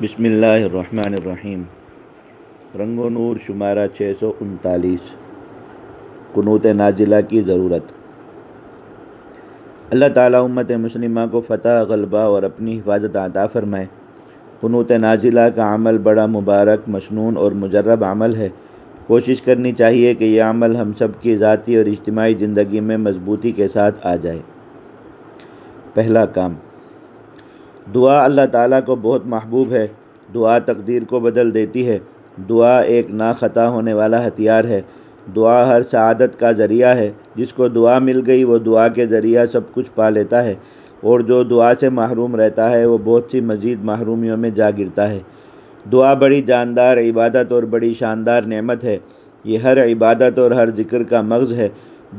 بسم اللہ الرحمن الرحیم۔ رنگ و نور شمارہ چھ سو انتالیس۔ قنوت نازلہ کی ضرورت۔ اللہ تعالیٰ امت مسلمہ کو فتح، غلبہ اور اپنی حفاظت عطا فرمائے۔ قنوت نازلہ کا عمل بڑا مبارک مشنون اور مجرب عمل ہے۔ کوشش کرنی چاہیے کہ یہ عمل ہم سب کی ذاتی اور اجتماعی زندگی میں مضبوطی کے ساتھ آ جائے۔ پہلا کام۔ دعا اللہ تعالیٰ کو بہت محبوب ہے، دعا تقدیر کو بدل دیتی ہے۔ دعا ایک نا خطا ہونے والا ہتھیار ہے۔ دعا ہر سعادت کا ذریعہ ہے، جس کو دعا مل گئی وہ دعا کے ذریعہ سب کچھ پا لیتا ہے۔ اور جو دعا سے محروم رہتا ہے، وہ بہت سی مزید محرومیوں میں جا گرتا ہے۔ دعا بڑی جاندار عبادت اور بڑی شاندار نعمت ہے۔ یہ ہر عبادت اور ہر ذکر کا مغز ہے۔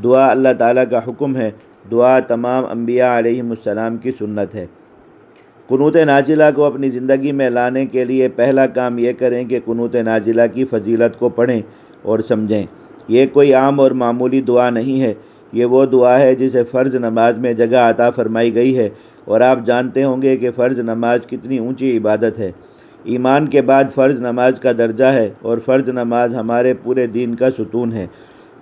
دعا اللہ تعالیٰ کا حکم ہے۔ دعا تمام انبیاء علیہم السلام کی سنت ہے۔ قنوت نازلہ کو اپنی زندگی میں لانے کے لیے پہلا کام یہ کریں کہ قنوت نازلہ کی فضیلت کو پڑھیں اور سمجھیں۔ یہ کوئی عام اور معمولی دعا نہیں ہے، یہ وہ دعا ہے جسے فرض نماز میں جگہ عطا فرمائی گئی ہے۔ اور آپ جانتے ہوں گے کہ فرض نماز کتنی اونچی عبادت ہے۔ ایمان کے بعد فرض نماز کا درجہ ہے اور فرض نماز ہمارے پورے دین کا ستون ہے۔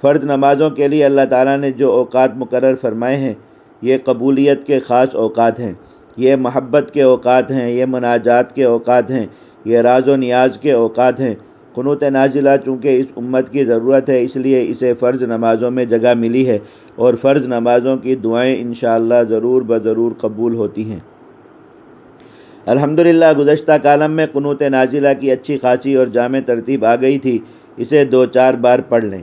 فرض نمازوں کے لیے اللہ تعالیٰ نے جو اوقات مقرر فرمائے ہیں، یہ قبولیت کے خاص اوقات ہیں۔ یہ محبت کے اوقات ہیں، یہ مناجات کے اوقات ہیں، یہ راز و نیاز کے اوقات ہیں۔ قنوت نازلہ چونکہ اس امت کی ضرورت ہے، اس لیے اسے فرض نمازوں میں جگہ ملی ہے اور فرض نمازوں کی دعائیں انشاءاللہ ضرور بضرور قبول ہوتی ہیں۔ الحمدللہ، گزشتہ کالم میں قنوت نازلہ کی اچھی خاصی اور جامع ترتیب آ گئی تھی، اسے دو چار بار پڑھ لیں۔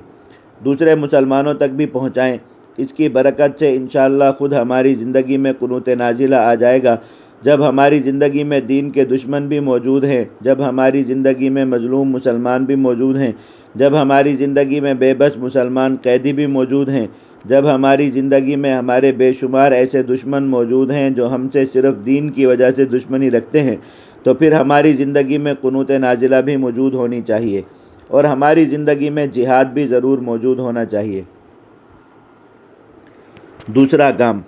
دوسرے مسلمانوں تک بھی پہنچائیں۔ اس کی برکت سے انشاءاللہ خود ہماری زندگی میں قنوت نازلہ آ جائے گا۔ جب ہماری زندگی میں دین کے دشمن بھی موجود ہیں، جب ہماری زندگی میں مظلوم مسلمان بھی موجود ہیں، جب ہماری زندگی میں بے بس مسلمان قیدی بھی موجود ہیں، جب ہماری زندگی میں ہمارے بے شمار ایسے دشمن موجود ہیں جو ہم سے صرف دین کی وجہ سے دشمنی رکھتے ہیں، تو پھر ہماری زندگی میں قنوت نازلہ بھی موجود ہونی چاہیے اور ہماری زندگی میں جہاد بھی ضرور موجود ہونا چاہیے۔ دوسرا کام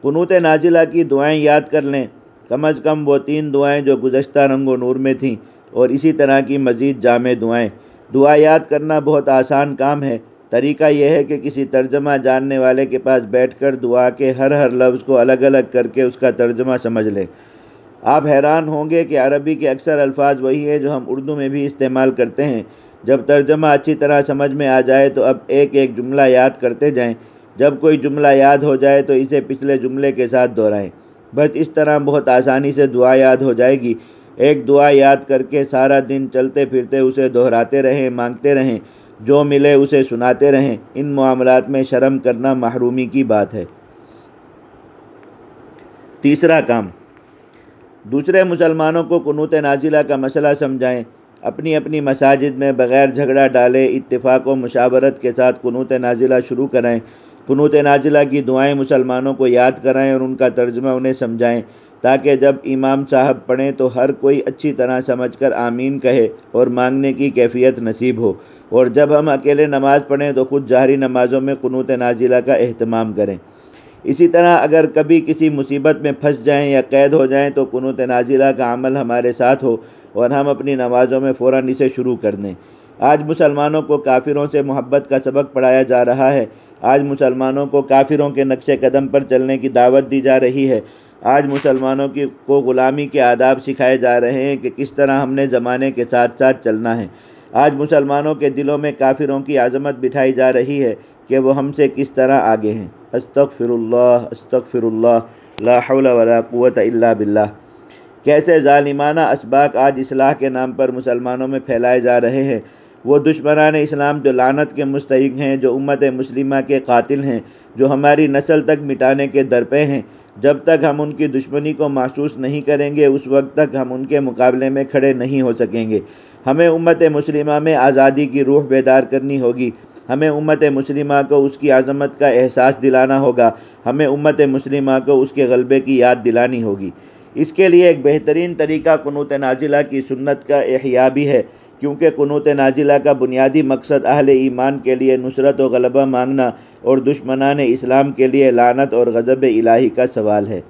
قنوت نازلہ کی دعائیں یاد کر لیں۔ کم از کم وہ تین دعائیں جو گزشتہ رنگ و نور میں تھیں اور اسی طرح کی مزید جامع دعائیں۔ دعا یاد کرنا بہت آسان کام ہے۔ طریقہ یہ ہے کہ کسی ترجمہ جاننے والے کے پاس بیٹھ کر دعا کے ہر ہر لفظ کو الگ الگ کر کے اس کا ترجمہ سمجھ لیں۔ آپ حیران ہوں گے کہ عربی کے اکثر الفاظ وہی ہیں جو ہم اردو میں بھی استعمال کرتے ہیں۔ جب ترجمہ اچھی طرح سمجھ میں آ جائے تو اب ایک ایک جملہ یاد کرتے جائیں۔ جب کوئی جملہ یاد ہو جائے تو اسے پچھلے جملے کے ساتھ دہرائیں۔ بس اس طرح بہت آسانی سے دعا یاد ہو جائے گی۔ ایک دعا یاد کر کے سارا دن چلتے پھرتے اسے دہراتے رہیں، مانگتے رہیں۔ جو ملے اسے سناتے رہیں۔ ان معاملات میں شرم کرنا محرومی کی بات ہے۔ تیسرا کام۔ دوسرے مسلمانوں کو قنوت نازلہ کا مسئلہ سمجھائیں۔ اپنی اپنی مساجد میں بغیر جھگڑا ڈالے اتفاق و مشاورت کے ساتھ قنوت نازلہ شروع کرائیں۔ قنوت نازلہ کی دعائیں مسلمانوں کو یاد کرائیں اور ان کا ترجمہ انہیں سمجھائیں تاکہ جب امام صاحب پڑھیں تو ہر کوئی اچھی طرح سمجھ کر آمین کہے اور مانگنے کی کیفیت نصیب ہو اور جب ہم اکیلے نماز پڑھیں تو خود جہری نمازوں میں قنوت نازلہ کا اہتمام کریں۔ اسی طرح اگر کبھی کسی مصیبت میں پھنس جائیں یا قید ہو جائیں تو قنوت نازلہ کا عمل ہمارے ساتھ ہو اور ہم اپنی نمازوں میں فوراً اسے شروع کر دیں۔ آج مسلمانوں کو کافروں سے محبت کا سبق پڑھایا جا رہا ہے۔ آج مسلمانوں کو کافروں کے نقش قدم پر چلنے کی دعوت دی جا رہی ہے۔ آج مسلمانوں کی کو غلامی کے آداب سکھائے جا رہے ہیں کہ کس طرح ہم نے زمانے کے ساتھ ساتھ چلنا ہے۔ آج مسلمانوں کے دلوں میں کافروں کی عظمت بٹھائی جا رہی ہے کہ وہ ہم سے کس طرح آگے ہیں۔ استغفر اللہ استغفر اللہ لا حول ولا قوت الا باللہ۔ کیسے ظالمانہ اسباق آج اصلاح کے نام پر مسلمانوں میں پھیلائے جا رہے ہیں۔ وہ دشمنان اسلام جو لعنت کے مستحق ہیں، جو امت مسلمہ کے قاتل ہیں، جو ہماری نسل تک مٹانے کے درپے ہیں۔ جب تک ہم ان کی دشمنی کو محسوس نہیں کریں گے، اس وقت تک ہم ان کے مقابلے میں کھڑے نہیں ہو سکیں گے۔ ہمیں امت مسلمہ میں آزادی کی روح بیدار کرنی ہوگی۔ ہمیں امت مسلمہ کو اس کی عظمت کا احساس دلانا ہوگا۔ ہمیں امت مسلمہ کو اس کے غلبے کی یاد دلانی ہوگی۔ اس کے لیے ایک بہترین طریقہ قنوت نازلہ کی سنت کا احیاء بھی ہے۔ کیونکہ قنوت نازلہ کا بنیادی مقصد اہل ایمان کے لیے نصرت و غلبہ مانگنا اور دشمنان اسلام کے لیے لعنت اور غضب الہی کا سوال ہے۔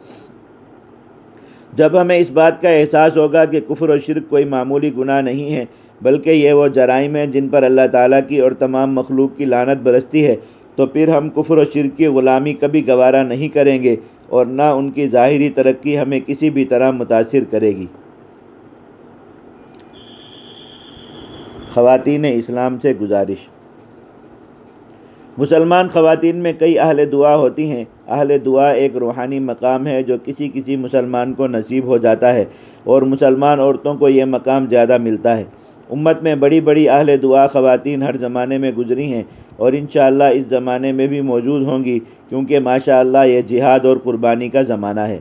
جب ہمیں اس بات کا احساس ہوگا کہ کفر و شرک کوئی معمولی گناہ نہیں ہے، بلکہ یہ وہ جرائم ہیں جن پر اللہ تعالیٰ کی اور تمام مخلوق کی لانت برستی ہے، تو پھر ہم کفر و شرک کی غلامی کبھی گوارہ نہیں کریں گے اور نہ ان کی ظاہری ترقی ہمیں کسی بھی طرح متاثر کرے گی۔ خواتین اسلام سے گزارش۔ مسلمان خواتین میں کئی اہل دعا ہوتی ہیں۔ اہل دعا ایک روحانی مقام ہے جو کسی کسی مسلمان کو نصیب ہو جاتا ہے اور مسلمان عورتوں کو یہ مقام زیادہ ملتا ہے۔ امت میں بڑی بڑی اہل دعا خواتین ہر زمانے میں گزری ہیں اور انشاءاللہ اس زمانے میں بھی موجود ہوں گی کیونکہ ماشاءاللہ یہ جہاد اور قربانی کا زمانہ ہے۔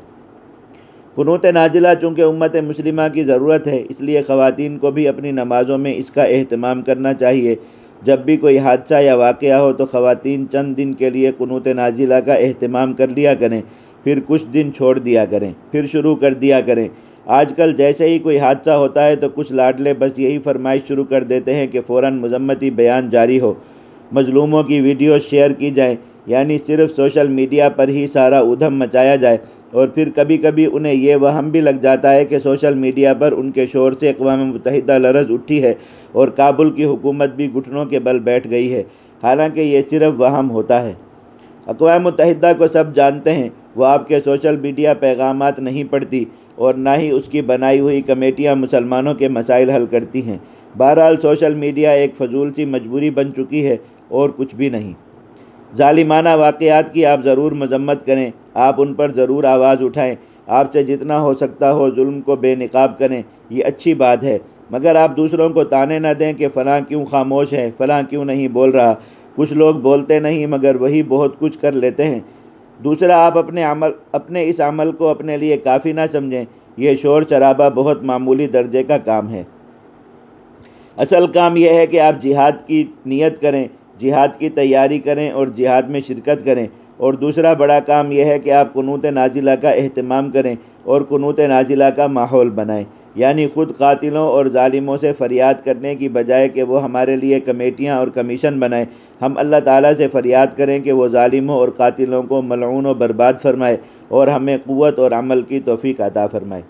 قنوت نازلہ چونکہ امت مسلمہ کی ضرورت ہے، اس لیے خواتین کو بھی اپنی نمازوں میں اس کا اہتمام کرنا چاہیے۔ جب بھی کوئی حادثہ یا واقعہ ہو تو خواتین چند دن کے لیے قنوت نازلہ کا اہتمام کر لیا کریں۔ پھر کچھ دن چھوڑ دیا کریں۔ پھر شروع کر دیا کریں۔ آج کل جیسے ہی کوئی حادثہ ہوتا ہے تو کچھ لاڈلے بس یہی فرمائش شروع کر دیتے ہیں کہ فوراً مذمتی بیان جاری ہو۔ مظلوموں کی ویڈیو شیئر کی جائیں۔ یعنی صرف سوشل میڈیا پر ہی سارا ادھم مچایا جائے اور پھر کبھی کبھی انہیں یہ وہم بھی لگ جاتا ہے کہ سوشل میڈیا پر ان کے شور سے اقوام متحدہ لرز اٹھی ہے اور کابل کی حکومت بھی گھٹنوں کے بل بیٹھ گئی ہے۔ حالانکہ یہ صرف وہم ہوتا ہے۔ اقوام متحدہ کو سب جانتے ہیں، وہ آپ کے سوشل میڈیا پیغامات نہیں پڑھتی اور نہ ہی اس کی بنائی ہوئی کمیٹیاں مسلمانوں کے مسائل حل کرتی ہیں۔ بہرحال سوشل میڈیا ایک فضول سی مجبوری بن چکی ہے اور کچھ بھی نہیں۔ ظالمانہ واقعات کی آپ ضرور مذمت کریں، آپ ان پر ضرور آواز اٹھائیں۔ آپ سے جتنا ہو سکتا ہو ظلم کو بے نقاب کریں، یہ اچھی بات ہے۔ مگر آپ دوسروں کو تانے نہ دیں کہ فلاں کیوں خاموش ہے فلاں کیوں نہیں بول رہا۔ کچھ لوگ بولتے نہیں، مگر وہی بہت کچھ کر لیتے ہیں۔ دوسرا، آپ اپنے عمل، اپنے اس عمل کو اپنے لیے کافی نہ سمجھیں۔ یہ شور شرابہ بہت معمولی درجے کا کام ہے۔ اصل کام یہ ہے کہ آپ جہاد کی نیت کریں۔ جہاد کی تیاری کریں اور جہاد میں شرکت کریں۔ اور دوسرا بڑا کام یہ ہے کہ آپ قنوت نازلہ کا اہتمام کریں اور قنوت نازلہ کا ماحول بنائیں۔ یعنی خود قاتلوں اور ظالموں سے فریاد کرنے کی بجائے کہ وہ ہمارے لیے کمیٹیاں اور کمیشن بنائیں۔ ہم اللہ تعالیٰ سے فریاد کریں کہ وہ ظالموں اور قاتلوں کو ملعون و برباد فرمائے اور ہمیں قوت اور عمل کی توفیق عطا فرمائے۔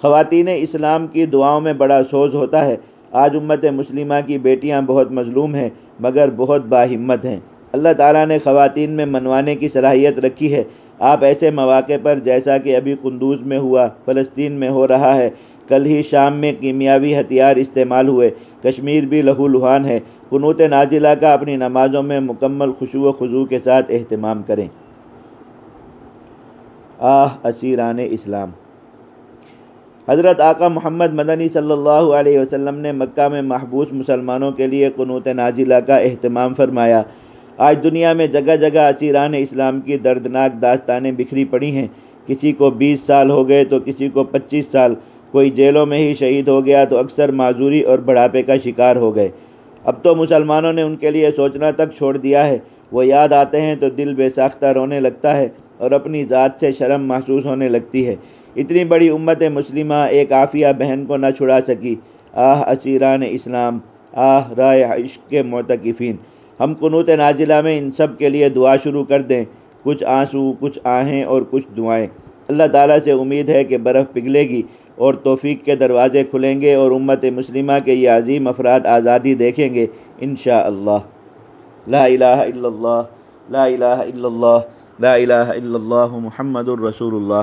خواتین اسلام کی دعاؤں میں بڑا سوز ہوتا ہے۔ آج امت مسلمہ کی بیٹیاں بہت مظلوم ہیں، مگر بہت باہمت ہیں۔ اللہ تعالیٰ نے خواتین میں منوانے کی صلاحیت رکھی ہے۔ آپ ایسے مواقع پر جیسا کہ ابھی قندوز میں ہوا، فلسطین میں ہو رہا ہے، کل ہی شام میں کیمیاوی ہتھیار استعمال ہوئے۔ کشمیر بھی لہو لہان ہے۔ قنوت نازلہ کا اپنی نمازوں میں مکمل خوشو و خضوع کے ساتھ اہتمام کریں۔ آہ، اسیران اسلام۔ حضرت آقا محمد مدنی صلی اللہ علیہ وسلم نے مکہ میں محبوس مسلمانوں کے لیے قنوت نازلہ کا اہتمام فرمایا۔ آج دنیا میں جگہ جگہ اسیران اسلام کی دردناک داستانیں بکھری پڑی ہیں۔ کسی کو بیس سال ہو گئے تو کسی کو پچیس سال۔ کوئی جیلوں میں ہی شہید ہو گیا تو اکثر معذوری اور بڑھاپے کا شکار ہو گئے۔ اب تو مسلمانوں نے ان کے لیے سوچنا تک چھوڑ دیا ہے۔ وہ یاد آتے ہیں تو دل بے ساختہ رونے لگتا ہے اور اپنی ذات سے شرم محسوس ہونے لگتی ہے۔ اتنی بڑی امت مسلمہ ایک عافیہ بہن کو نہ چھڑا سکی۔ آہ، اسیران اسلام، آہ، رائے عشق کے معتقفین ہم قنوت نازلہ میں ان سب کے لیے دعا شروع کر دیں۔ کچھ آنسو، کچھ آہیں اور کچھ دعائیں۔ اللہ تعالیٰ سے امید ہے کہ برف پگھلے گی اور توفیق کے دروازے کھلیں گے اور امت مسلمہ کے یہ عظیم افراد آزادی دیکھیں گے۔ انشاءاللہ۔ لا الہ الا اللہ، لا الہ الا اللہ، لا الہ الا اللہ محمد الرسول اللہ۔